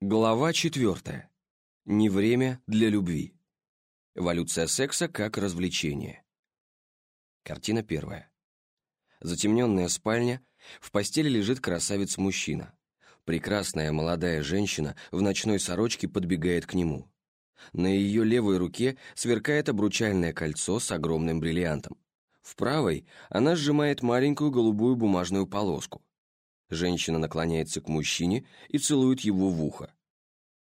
Глава четвертая. Не время для любви. Эволюция секса как развлечение. Картина первая. Затемненная спальня, в постели лежит красавец-мужчина. Прекрасная молодая женщина в ночной сорочке подбегает к нему. На ее левой руке сверкает обручальное кольцо с огромным бриллиантом. В правой она сжимает маленькую голубую бумажную полоску. Женщина наклоняется к мужчине и целует его в ухо.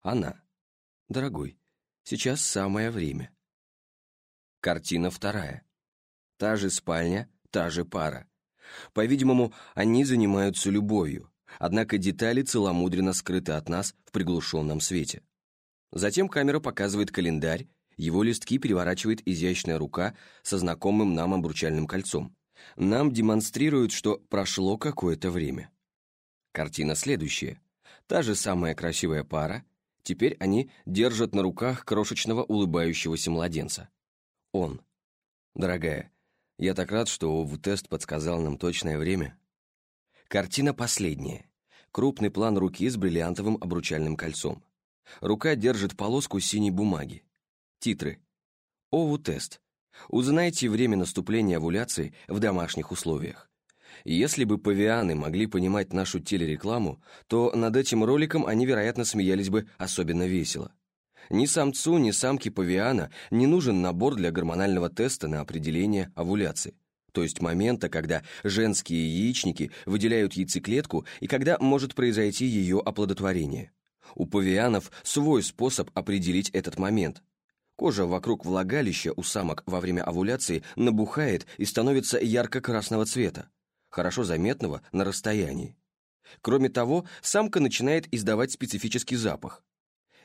Она. «Дорогой, сейчас самое время». Картина вторая. Та же спальня, та же пара. По-видимому, они занимаются любовью, однако детали целомудренно скрыты от нас в приглушенном свете. Затем камера показывает календарь, его листки переворачивает изящная рука со знакомым нам обручальным кольцом. Нам демонстрируют, что прошло какое-то время. Картина следующая. Та же самая красивая пара, теперь они держат на руках крошечного улыбающегося младенца. Он. Дорогая, я так рад, что ОВ-тест подсказал нам точное время. Картина последняя. Крупный план руки с бриллиантовым обручальным кольцом. Рука держит полоску синей бумаги. Титры. ОВУ-тест. Узнайте время наступления овуляции в домашних условиях. Если бы павианы могли понимать нашу телерекламу, то над этим роликом они, вероятно, смеялись бы особенно весело. Ни самцу, ни самке павиана не нужен набор для гормонального теста на определение овуляции, то есть момента, когда женские яичники выделяют яйцеклетку и когда может произойти ее оплодотворение. У павианов свой способ определить этот момент. Кожа вокруг влагалища у самок во время овуляции набухает и становится ярко-красного цвета, хорошо заметного на расстоянии. Кроме того, самка начинает издавать специфический запах.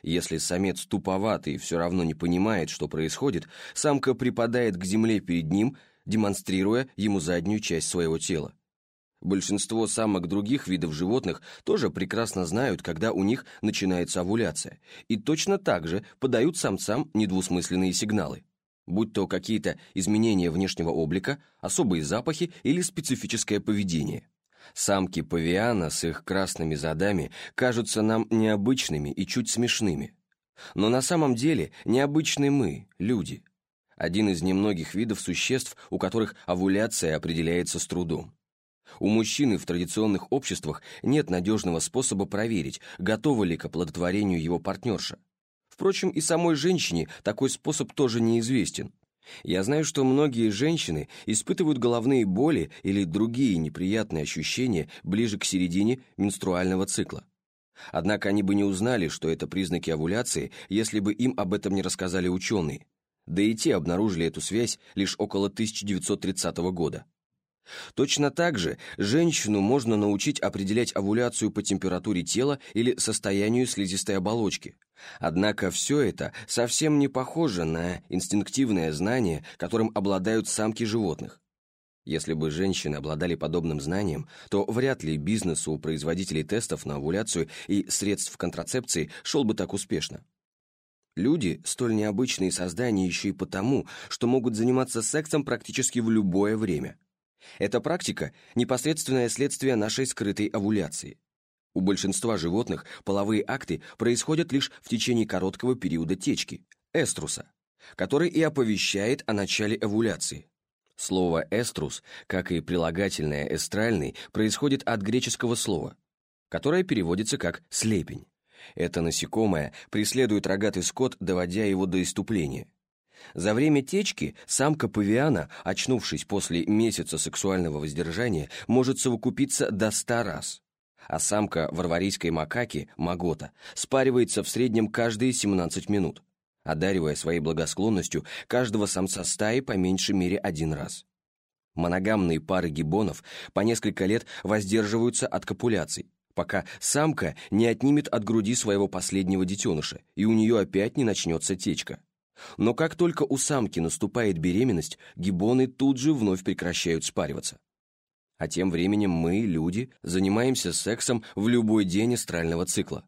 Если самец туповатый и все равно не понимает, что происходит, самка припадает к земле перед ним, демонстрируя ему заднюю часть своего тела. Большинство самок других видов животных тоже прекрасно знают, когда у них начинается овуляция, и точно так же подают самцам недвусмысленные сигналы, будь то какие-то изменения внешнего облика, особые запахи или специфическое поведение. Самки павиана с их красными задами кажутся нам необычными и чуть смешными. Но на самом деле необычны мы, люди. Один из немногих видов существ, у которых овуляция определяется с трудом. У мужчины в традиционных обществах нет надежного способа проверить, готова ли к оплодотворению его партнерша. Впрочем, и самой женщине такой способ тоже неизвестен. Я знаю, что многие женщины испытывают головные боли или другие неприятные ощущения ближе к середине менструального цикла. Однако они бы не узнали, что это признаки овуляции, если бы им об этом не рассказали ученые. Да и те обнаружили эту связь лишь около 1930 года. Точно так же женщину можно научить определять овуляцию по температуре тела или состоянию слизистой оболочки. Однако все это совсем не похоже на инстинктивное знание, которым обладают самки животных. Если бы женщины обладали подобным знанием, то вряд ли бизнес у производителей тестов на овуляцию и средств контрацепции шел бы так успешно. Люди – столь необычные создания еще и потому, что могут заниматься сексом практически в любое время – эта практика – непосредственное следствие нашей скрытой овуляции. У большинства животных половые акты происходят лишь в течение короткого периода течки – эструса, который и оповещает о начале овуляции. Слово «эструс», как и прилагательное «эстральный», происходит от греческого слова, которое переводится как «слепень». Это насекомое преследует рогатый скот, доводя его до иступления. За время течки самка павиана, очнувшись после месяца сексуального воздержания, может совокупиться до ста раз. А самка варварийской макаки, магота, спаривается в среднем каждые 17 минут, одаривая своей благосклонностью каждого самца стаи по меньшей мере один раз. Моногамные пары гиббонов по несколько лет воздерживаются от копуляций, пока самка не отнимет от груди своего последнего детеныша, и у нее опять не начнется течка. Но как только у самки наступает беременность, гиббоны тут же вновь прекращают спариваться. А тем временем мы, люди, занимаемся сексом в любой день астрального цикла.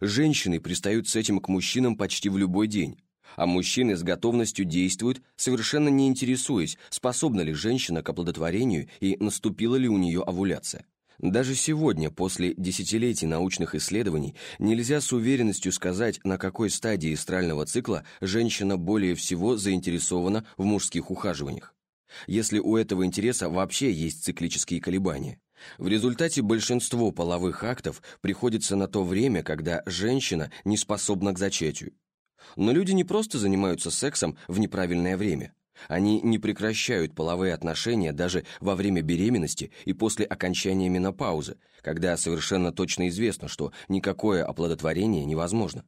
Женщины пристают с этим к мужчинам почти в любой день, а мужчины с готовностью действуют, совершенно не интересуясь, способна ли женщина к оплодотворению и наступила ли у нее овуляция. Даже сегодня, после десятилетий научных исследований, нельзя с уверенностью сказать, на какой стадии эстрального цикла женщина более всего заинтересована в мужских ухаживаниях. Если у этого интереса вообще есть циклические колебания. В результате большинство половых актов приходится на то время, когда женщина не способна к зачатию. Но люди не просто занимаются сексом в неправильное время. Они не прекращают половые отношения даже во время беременности и после окончания менопаузы, когда совершенно точно известно, что никакое оплодотворение невозможно.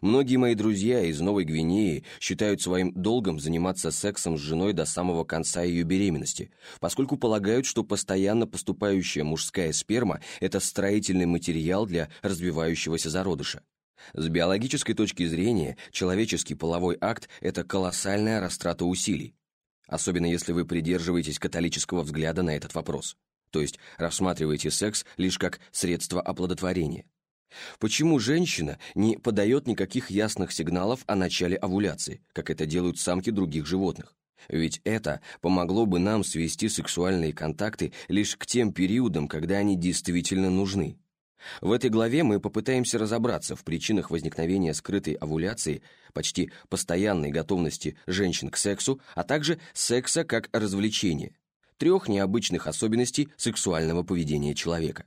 Многие мои друзья из Новой Гвинеи считают своим долгом заниматься сексом с женой до самого конца ее беременности, поскольку полагают, что постоянно поступающая мужская сперма – это строительный материал для развивающегося зародыша. С биологической точки зрения, человеческий половой акт – это колоссальная растрата усилий, особенно если вы придерживаетесь католического взгляда на этот вопрос, то есть рассматриваете секс лишь как средство оплодотворения. Почему женщина не подает никаких ясных сигналов о начале овуляции, как это делают самки других животных? Ведь это помогло бы нам свести сексуальные контакты лишь к тем периодам, когда они действительно нужны. В этой главе мы попытаемся разобраться в причинах возникновения скрытой овуляции, почти постоянной готовности женщин к сексу, а также секса как развлечения, трех необычных особенностей сексуального поведения человека.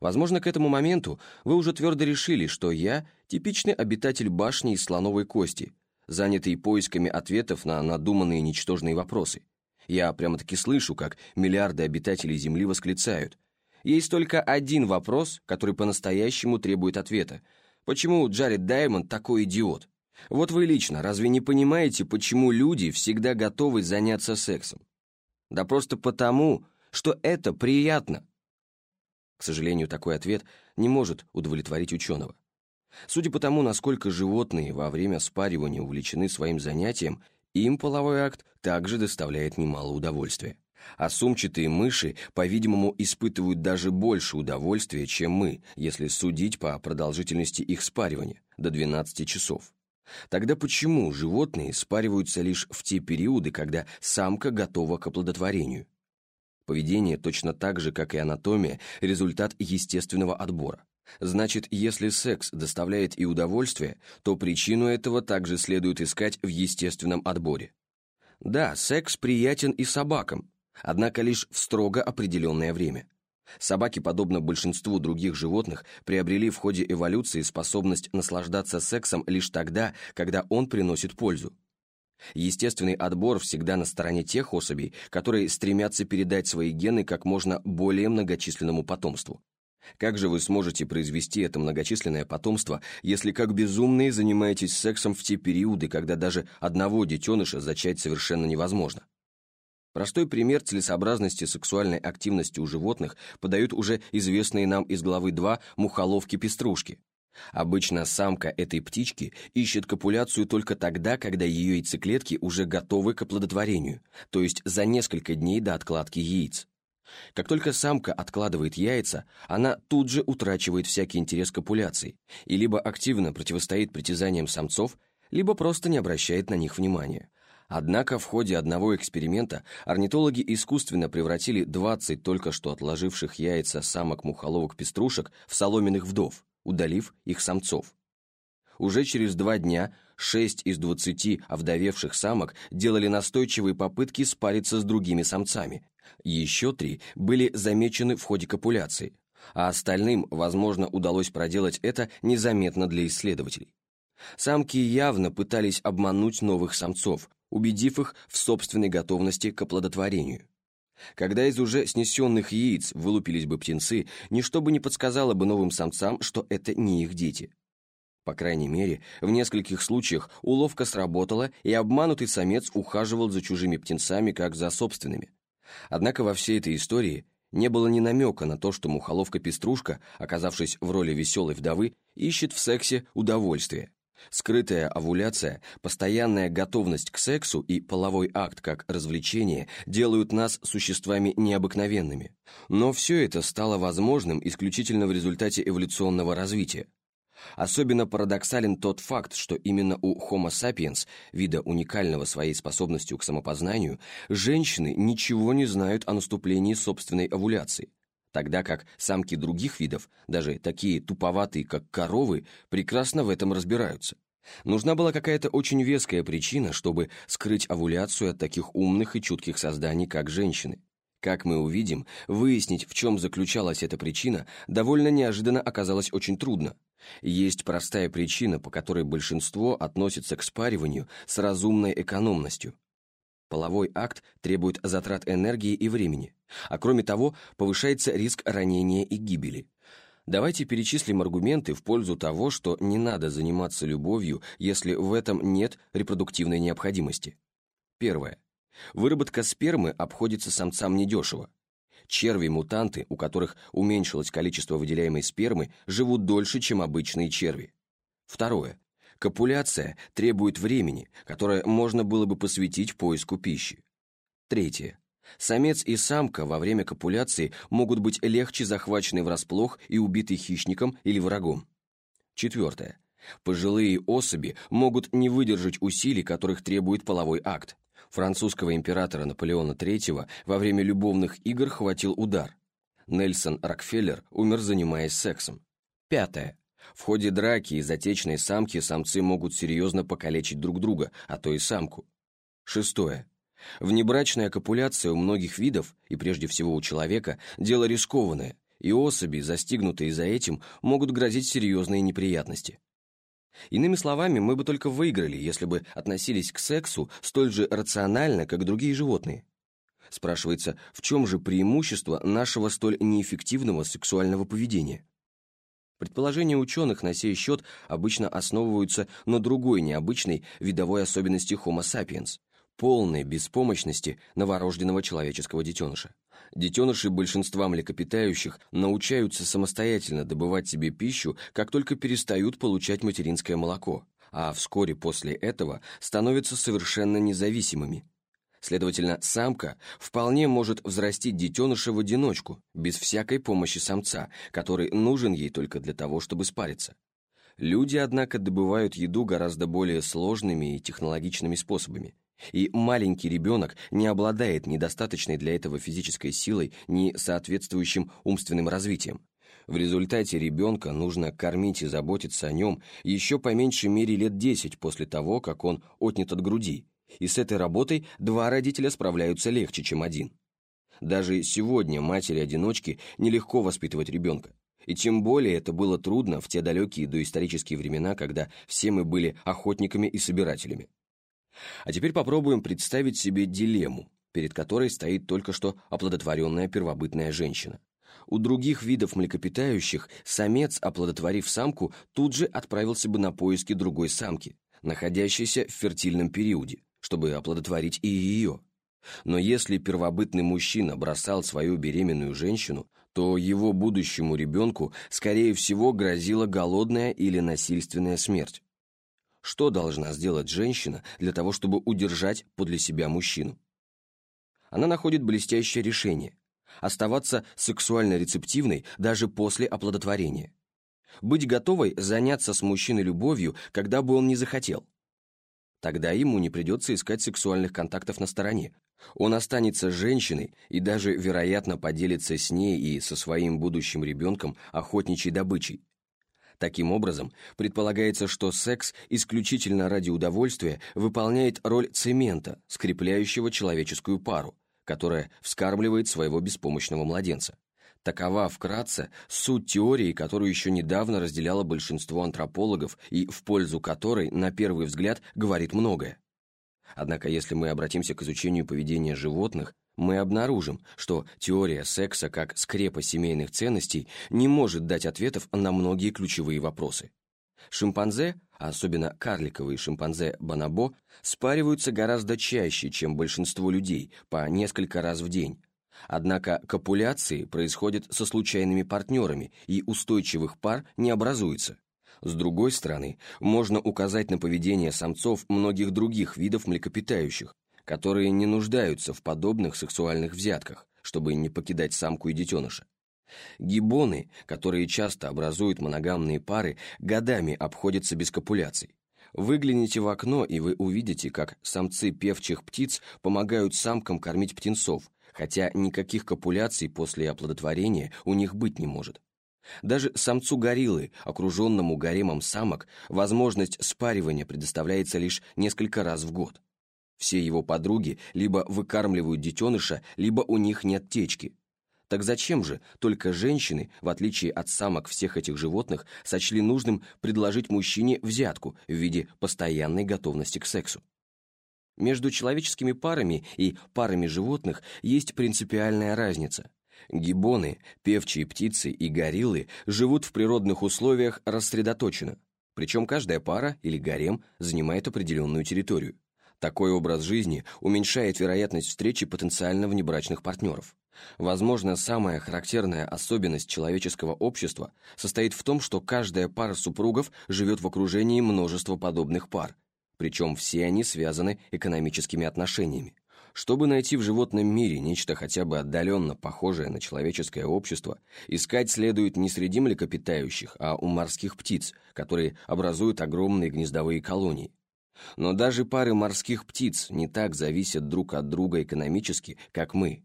Возможно, к этому моменту вы уже твердо решили, что я – типичный обитатель башни из слоновой кости, занятый поисками ответов на надуманные ничтожные вопросы. Я прямо-таки слышу, как миллиарды обитателей Земли восклицают – есть только один вопрос, который по-настоящему требует ответа. Почему Джаред Даймонд такой идиот? Вот вы лично разве не понимаете, почему люди всегда готовы заняться сексом? Да просто потому, что это приятно. К сожалению, такой ответ не может удовлетворить ученого. Судя по тому, насколько животные во время спаривания увлечены своим занятием, им половой акт также доставляет немало удовольствия а сумчатые мыши, по-видимому, испытывают даже больше удовольствия, чем мы, если судить по продолжительности их спаривания, до 12 часов. Тогда почему животные спариваются лишь в те периоды, когда самка готова к оплодотворению? Поведение точно так же, как и анатомия, результат естественного отбора. Значит, если секс доставляет и удовольствие, то причину этого также следует искать в естественном отборе. Да, секс приятен и собакам, однако лишь в строго определенное время. Собаки, подобно большинству других животных, приобрели в ходе эволюции способность наслаждаться сексом лишь тогда, когда он приносит пользу. Естественный отбор всегда на стороне тех особей, которые стремятся передать свои гены как можно более многочисленному потомству. Как же вы сможете произвести это многочисленное потомство, если как безумные занимаетесь сексом в те периоды, когда даже одного детеныша зачать совершенно невозможно? Простой пример целесообразности сексуальной активности у животных подают уже известные нам из главы 2 мухоловки-пеструшки. Обычно самка этой птички ищет копуляцию только тогда, когда ее яйцеклетки уже готовы к оплодотворению, то есть за несколько дней до откладки яиц. Как только самка откладывает яйца, она тут же утрачивает всякий интерес к копуляции и либо активно противостоит притязаниям самцов, либо просто не обращает на них внимания, Однако в ходе одного эксперимента орнитологи искусственно превратили 20 только что отложивших яйца самок-мухоловок-пеструшек в соломенных вдов, удалив их самцов. Уже через два дня 6 из 20 овдовевших самок делали настойчивые попытки спариться с другими самцами. Еще три были замечены в ходе копуляции, а остальным, возможно, удалось проделать это незаметно для исследователей. Самки явно пытались обмануть новых самцов, убедив их в собственной готовности к оплодотворению. Когда из уже снесенных яиц вылупились бы птенцы, ничто бы не подсказало бы новым самцам, что это не их дети. По крайней мере, в нескольких случаях уловка сработала, и обманутый самец ухаживал за чужими птенцами, как за собственными. Однако во всей этой истории не было ни намека на то, что мухоловка-пеструшка, оказавшись в роли веселой вдовы, ищет в сексе удовольствие. Скрытая овуляция, постоянная готовность к сексу и половой акт как развлечение делают нас существами необыкновенными. Но все это стало возможным исключительно в результате эволюционного развития. Особенно парадоксален тот факт, что именно у Homo sapiens, вида уникального своей способностью к самопознанию, женщины ничего не знают о наступлении собственной овуляции, тогда как самки других видов, даже такие туповатые, как коровы, прекрасно в этом разбираются. Нужна была какая-то очень веская причина, чтобы скрыть овуляцию от таких умных и чутких созданий, как женщины. Как мы увидим, выяснить, в чем заключалась эта причина, довольно неожиданно оказалось очень трудно. Есть простая причина, по которой большинство относится к спариванию с разумной экономностью. Половой акт требует затрат энергии и времени, а кроме того повышается риск ранения и гибели. Давайте перечислим аргументы в пользу того, что не надо заниматься любовью, если в этом нет репродуктивной необходимости. Первое. Выработка спермы обходится самцам недешево. Черви-мутанты, у которых уменьшилось количество выделяемой спермы, живут дольше, чем обычные черви. Второе. Копуляция требует времени, которое можно было бы посвятить поиску пищи. Третье. Самец и самка во время копуляции могут быть легче захвачены врасплох и убиты хищником или врагом. Четвертое. Пожилые особи могут не выдержать усилий, которых требует половой акт. Французского императора Наполеона III во время любовных игр хватил удар. Нельсон Рокфеллер умер, занимаясь сексом. Пятое. В ходе драки из отечной самки самцы могут серьезно покалечить друг друга, а то и самку. Шестое. Внебрачная копуляция у многих видов, и прежде всего у человека, дело рискованное, и особи, застигнутые за этим, могут грозить серьезные неприятности. Иными словами, мы бы только выиграли, если бы относились к сексу столь же рационально, как другие животные. Спрашивается, в чем же преимущество нашего столь неэффективного сексуального поведения? Предположения ученых на сей счет обычно основываются на другой необычной видовой особенности Homo sapiens – полной беспомощности новорожденного человеческого детеныша. Детеныши большинства млекопитающих научаются самостоятельно добывать себе пищу, как только перестают получать материнское молоко, а вскоре после этого становятся совершенно независимыми. Следовательно, самка вполне может взрастить детеныша в одиночку, без всякой помощи самца, который нужен ей только для того, чтобы спариться. Люди, однако, добывают еду гораздо более сложными и технологичными способами. И маленький ребенок не обладает недостаточной для этого физической силой, ни соответствующим умственным развитием. В результате ребенка нужно кормить и заботиться о нем еще по меньшей мере лет 10 после того, как он отнят от груди, и с этой работой два родителя справляются легче, чем один. Даже сегодня матери-одиночки нелегко воспитывать ребенка. И тем более это было трудно в те далекие доисторические времена, когда все мы были охотниками и собирателями. А теперь попробуем представить себе дилемму, перед которой стоит только что оплодотворенная первобытная женщина. У других видов млекопитающих самец, оплодотворив самку, тут же отправился бы на поиски другой самки, находящейся в фертильном периоде, чтобы оплодотворить и ее. Но если первобытный мужчина бросал свою беременную женщину, то его будущему ребенку, скорее всего, грозила голодная или насильственная смерть. Что должна сделать женщина для того, чтобы удержать подле себя мужчину? Она находит блестящее решение – оставаться сексуально рецептивной даже после оплодотворения. Быть готовой заняться с мужчиной любовью, когда бы он не захотел. Тогда ему не придется искать сексуальных контактов на стороне. Он останется женщиной и даже, вероятно, поделится с ней и со своим будущим ребенком охотничьей добычей. Таким образом, предполагается, что секс исключительно ради удовольствия выполняет роль цемента, скрепляющего человеческую пару, которая вскармливает своего беспомощного младенца. Такова, вкратце, суть теории, которую еще недавно разделяло большинство антропологов и в пользу которой, на первый взгляд, говорит многое. Однако, если мы обратимся к изучению поведения животных, мы обнаружим, что теория секса как скрепа семейных ценностей не может дать ответов на многие ключевые вопросы. Шимпанзе, особенно карликовые шимпанзе бонобо, спариваются гораздо чаще, чем большинство людей, по несколько раз в день. Однако копуляции происходят со случайными партнерами, и устойчивых пар не образуется. С другой стороны, можно указать на поведение самцов многих других видов млекопитающих, которые не нуждаются в подобных сексуальных взятках, чтобы не покидать самку и детеныша. Гиббоны, которые часто образуют моногамные пары, годами обходятся без копуляций. Выгляните в окно, и вы увидите, как самцы певчих птиц помогают самкам кормить птенцов, хотя никаких копуляций после оплодотворения у них быть не может. Даже самцу гориллы, окруженному гаремом самок, возможность спаривания предоставляется лишь несколько раз в год. Все его подруги либо выкармливают детеныша, либо у них нет течки. Так зачем же только женщины, в отличие от самок всех этих животных, сочли нужным предложить мужчине взятку в виде постоянной готовности к сексу? Между человеческими парами и парами животных есть принципиальная разница. Гиббоны, певчие птицы и гориллы живут в природных условиях рассредоточенно, причем каждая пара или гарем занимает определенную территорию. Такой образ жизни уменьшает вероятность встречи потенциально внебрачных партнеров. Возможно, самая характерная особенность человеческого общества состоит в том, что каждая пара супругов живет в окружении множества подобных пар, причем все они связаны экономическими отношениями. Чтобы найти в животном мире нечто хотя бы отдаленно похожее на человеческое общество, искать следует не среди млекопитающих, а у морских птиц, которые образуют огромные гнездовые колонии. Но даже пары морских птиц не так зависят друг от друга экономически, как мы.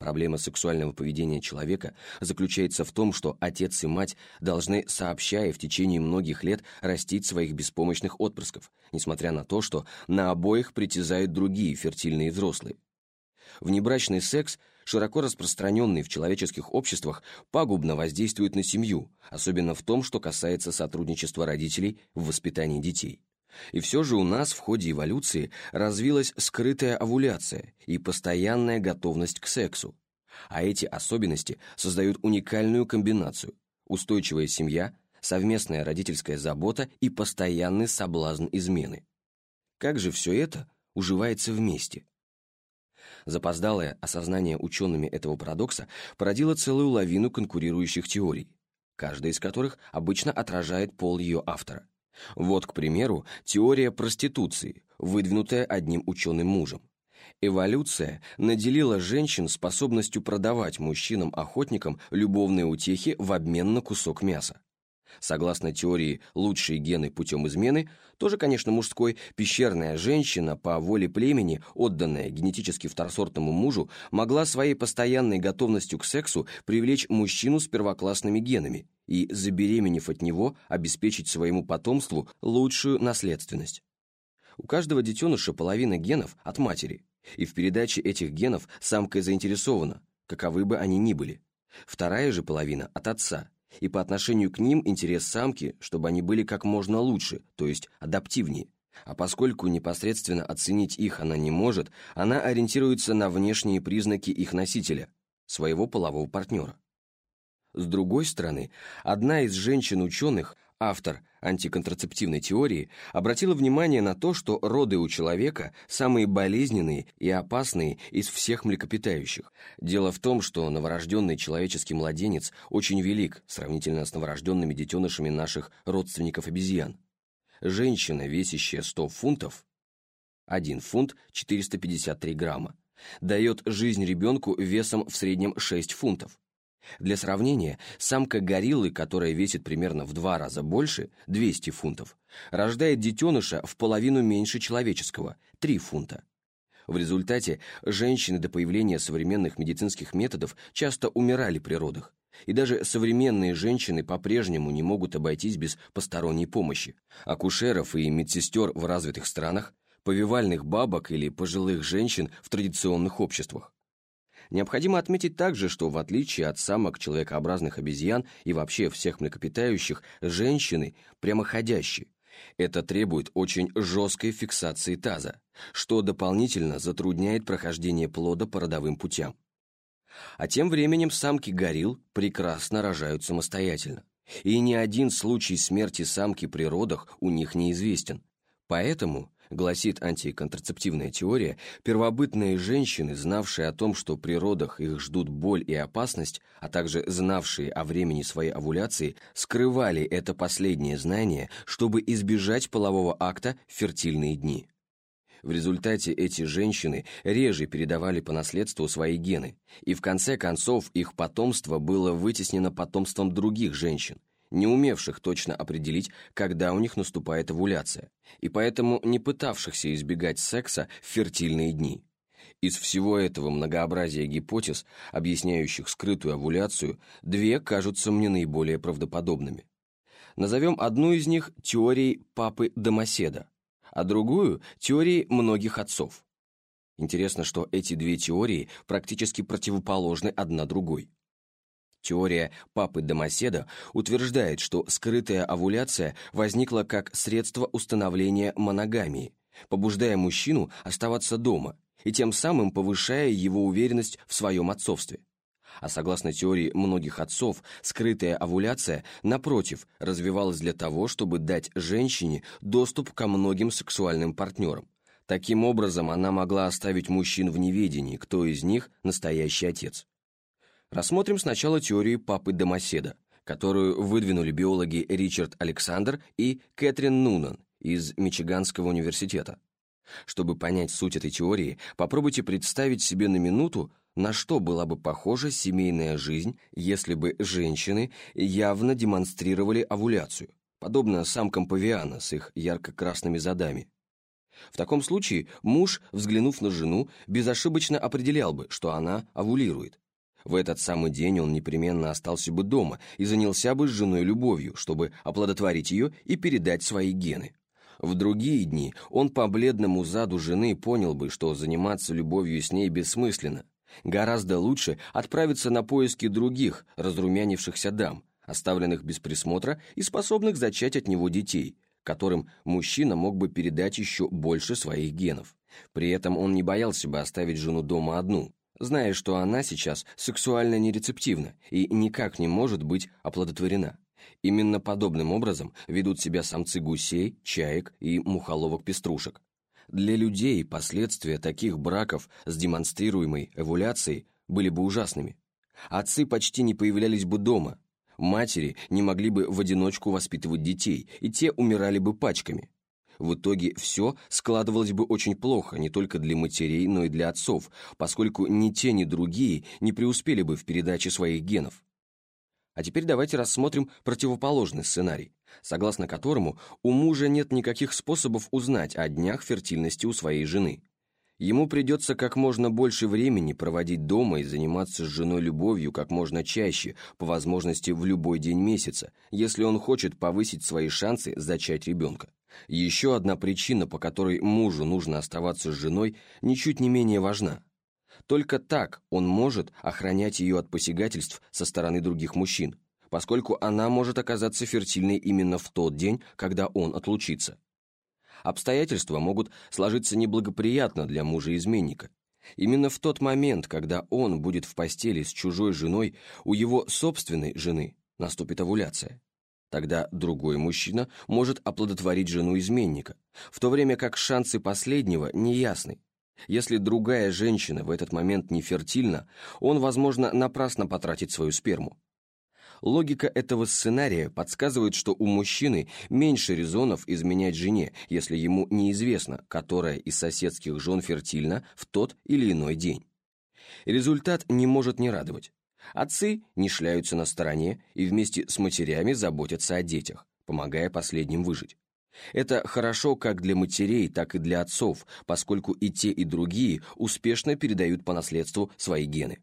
Проблема сексуального поведения человека заключается в том, что отец и мать должны, сообщая в течение многих лет, растить своих беспомощных отпрысков, несмотря на то, что на обоих притязают другие фертильные взрослые. Внебрачный секс, широко распространенный в человеческих обществах, пагубно воздействует на семью, особенно в том, что касается сотрудничества родителей в воспитании детей. И все же у нас в ходе эволюции развилась скрытая овуляция и постоянная готовность к сексу. А эти особенности создают уникальную комбинацию – устойчивая семья, совместная родительская забота и постоянный соблазн измены. Как же все это уживается вместе? Запоздалое осознание учеными этого парадокса породило целую лавину конкурирующих теорий, каждая из которых обычно отражает пол ее автора. Вот, к примеру, теория проституции, выдвинутая одним ученым мужем. Эволюция наделила женщин способностью продавать мужчинам-охотникам любовные утехи в обмен на кусок мяса. Согласно теории «лучшие гены путем измены», тоже, конечно, мужской, пещерная женщина по воле племени, отданная генетически второсортному мужу, могла своей постоянной готовностью к сексу привлечь мужчину с первоклассными генами и, забеременев от него, обеспечить своему потомству лучшую наследственность. У каждого детеныша половина генов от матери, и в передаче этих генов самка заинтересована, каковы бы они ни были. Вторая же половина от отца, и по отношению к ним интерес самки, чтобы они были как можно лучше, то есть адаптивнее. А поскольку непосредственно оценить их она не может, она ориентируется на внешние признаки их носителя, своего полового партнера. С другой стороны, одна из женщин-ученых, автор антиконтрацептивной теории, обратила внимание на то, что роды у человека самые болезненные и опасные из всех млекопитающих. Дело в том, что новорожденный человеческий младенец очень велик сравнительно с новорожденными детенышами наших родственников-обезьян. Женщина, весящая 100 фунтов, 1 фунт 453 грамма, дает жизнь ребенку весом в среднем 6 фунтов. Для сравнения, самка гориллы, которая весит примерно в два раза больше, 200 фунтов, рождает детеныша в половину меньше человеческого, 3 фунта. В результате женщины до появления современных медицинских методов часто умирали при родах, и даже современные женщины по-прежнему не могут обойтись без посторонней помощи. Акушеров и медсестер в развитых странах, повивальных бабок или пожилых женщин в традиционных обществах. Необходимо отметить также, что в отличие от самок человекообразных обезьян и вообще всех млекопитающих, женщины прямоходящие. Это требует очень жесткой фиксации таза, что дополнительно затрудняет прохождение плода по родовым путям. А тем временем самки горилл прекрасно рожают самостоятельно, и ни один случай смерти самки при родах у них неизвестен. Поэтому гласит антиконтрацептивная теория, первобытные женщины, знавшие о том, что при родах их ждут боль и опасность, а также знавшие о времени своей овуляции, скрывали это последнее знание, чтобы избежать полового акта в фертильные дни. В результате эти женщины реже передавали по наследству свои гены, и в конце концов их потомство было вытеснено потомством других женщин, не умевших точно определить, когда у них наступает овуляция, и поэтому не пытавшихся избегать секса в фертильные дни. Из всего этого многообразия гипотез, объясняющих скрытую овуляцию, две кажутся мне наиболее правдоподобными. Назовем одну из них теорией папы Домоседа, а другую – теорией многих отцов. Интересно, что эти две теории практически противоположны одна другой. Теория папы Домоседа утверждает, что скрытая овуляция возникла как средство установления моногамии, побуждая мужчину оставаться дома и тем самым повышая его уверенность в своем отцовстве. А согласно теории многих отцов, скрытая овуляция, напротив, развивалась для того, чтобы дать женщине доступ ко многим сексуальным партнерам. Таким образом, она могла оставить мужчин в неведении, кто из них настоящий отец. Рассмотрим сначала теорию папы Домоседа, которую выдвинули биологи Ричард Александр и Кэтрин Нунан из Мичиганского университета. Чтобы понять суть этой теории, попробуйте представить себе на минуту, на что была бы похожа семейная жизнь, если бы женщины явно демонстрировали овуляцию, подобно самкам павиана с их ярко-красными задами. В таком случае муж, взглянув на жену, безошибочно определял бы, что она овулирует. В этот самый день он непременно остался бы дома и занялся бы с женой любовью, чтобы оплодотворить ее и передать свои гены. В другие дни он по бледному заду жены понял бы, что заниматься любовью с ней бессмысленно. Гораздо лучше отправиться на поиски других, разрумянившихся дам, оставленных без присмотра и способных зачать от него детей, которым мужчина мог бы передать еще больше своих генов. При этом он не боялся бы оставить жену дома одну, зная, что она сейчас сексуально нерецептивна и никак не может быть оплодотворена. Именно подобным образом ведут себя самцы гусей, чаек и мухоловок-пеструшек. Для людей последствия таких браков с демонстрируемой эволюцией были бы ужасными. Отцы почти не появлялись бы дома, матери не могли бы в одиночку воспитывать детей, и те умирали бы пачками. В итоге все складывалось бы очень плохо не только для матерей, но и для отцов, поскольку ни те, ни другие не преуспели бы в передаче своих генов. А теперь давайте рассмотрим противоположный сценарий, согласно которому у мужа нет никаких способов узнать о днях фертильности у своей жены. Ему придется как можно больше времени проводить дома и заниматься с женой любовью как можно чаще, по возможности в любой день месяца, если он хочет повысить свои шансы зачать ребенка. Еще одна причина, по которой мужу нужно оставаться с женой, ничуть не менее важна – только так он может охранять ее от посягательств со стороны других мужчин, поскольку она может оказаться фертильной именно в тот день, когда он отлучится. Обстоятельства могут сложиться неблагоприятно для мужа-изменника. Именно в тот момент, когда он будет в постели с чужой женой, у его собственной жены наступит овуляция. Тогда другой мужчина может оплодотворить жену изменника, в то время как шансы последнего неясны, если другая женщина в этот момент не фертильна, он, возможно, напрасно потратит свою сперму. Логика этого сценария подсказывает, что у мужчины меньше резонов изменять жене, если ему неизвестно, которая из соседских жен фертильна в тот или иной день. Результат не может не радовать. Отцы не шляются на стороне и вместе с матерями заботятся о детях, помогая последним выжить. Это хорошо как для матерей, так и для отцов, поскольку и те, и другие успешно передают по наследству свои гены.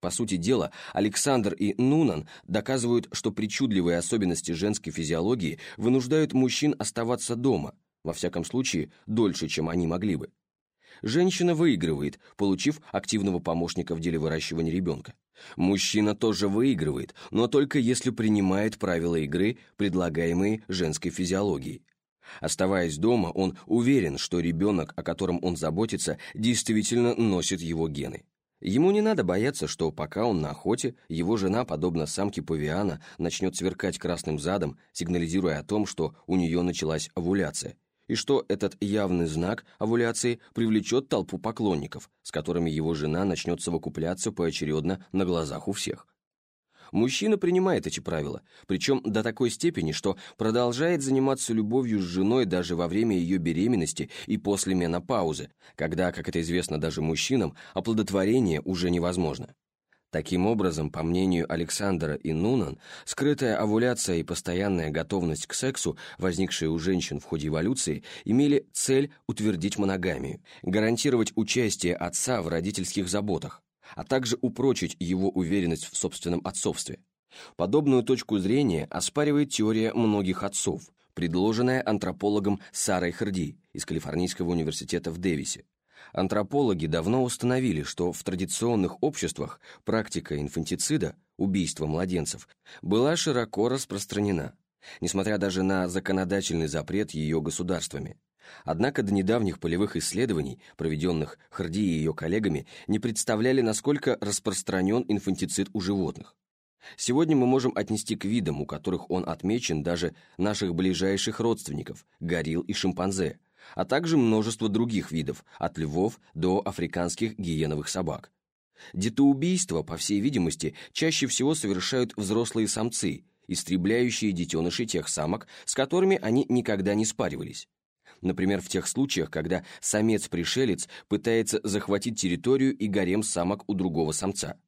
По сути дела, Александр и Нунан доказывают, что причудливые особенности женской физиологии вынуждают мужчин оставаться дома, во всяком случае, дольше, чем они могли бы. Женщина выигрывает, получив активного помощника в деле выращивания ребенка. Мужчина тоже выигрывает, но только если принимает правила игры, предлагаемые женской физиологией. Оставаясь дома, он уверен, что ребенок, о котором он заботится, действительно носит его гены. Ему не надо бояться, что пока он на охоте, его жена, подобно самке павиана, начнет сверкать красным задом, сигнализируя о том, что у нее началась овуляция, и что этот явный знак овуляции привлечет толпу поклонников, с которыми его жена начнет совокупляться поочередно на глазах у всех. Мужчина принимает эти правила, причем до такой степени, что продолжает заниматься любовью с женой даже во время ее беременности и после менопаузы, когда, как это известно даже мужчинам, оплодотворение уже невозможно. Таким образом, по мнению Александра и Нунан, скрытая овуляция и постоянная готовность к сексу, возникшие у женщин в ходе эволюции, имели цель утвердить моногамию, гарантировать участие отца в родительских заботах, а также упрочить его уверенность в собственном отцовстве. Подобную точку зрения оспаривает теория многих отцов, предложенная антропологом Сарой Харди из Калифорнийского университета в Дэвисе. Антропологи давно установили, что в традиционных обществах практика инфантицида, убийства младенцев, была широко распространена, несмотря даже на законодательный запрет ее государствами. Однако до недавних полевых исследований, проведенных Харди и ее коллегами, не представляли, насколько распространен инфантицид у животных. Сегодня мы можем отнести к видам, у которых он отмечен даже наших ближайших родственников – горилл и шимпанзе, а также множество других видов, от львов до африканских гиеновых собак. Детоубийства, по всей видимости, чаще всего совершают взрослые самцы, истребляющие детенышей тех самок, с которыми они никогда не спаривались. Например, в тех случаях, когда самец-пришелец пытается захватить территорию и гарем самок у другого самца.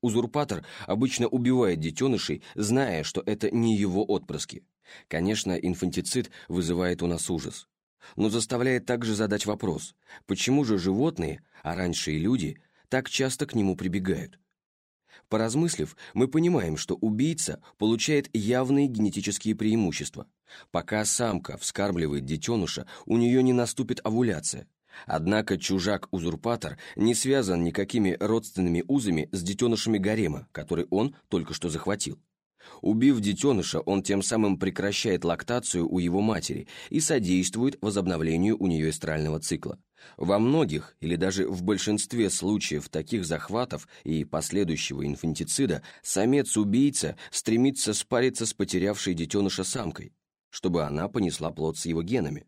Узурпатор обычно убивает детенышей, зная, что это не его отпрыски. Конечно, инфантицид вызывает у нас ужас. Но заставляет также задать вопрос, почему же животные, а раньше и люди, так часто к нему прибегают? Поразмыслив, мы понимаем, что убийца получает явные генетические преимущества. Пока самка вскармливает детеныша, у нее не наступит овуляция. Однако чужак-узурпатор не связан никакими родственными узами с детенышами гарема, который он только что захватил. Убив детеныша, он тем самым прекращает лактацию у его матери и содействует возобновлению у нее эстрального цикла. Во многих, или даже в большинстве случаев таких захватов и последующего инфантицида, самец-убийца стремится спариться с потерявшей детеныша самкой, чтобы она понесла плод с его генами.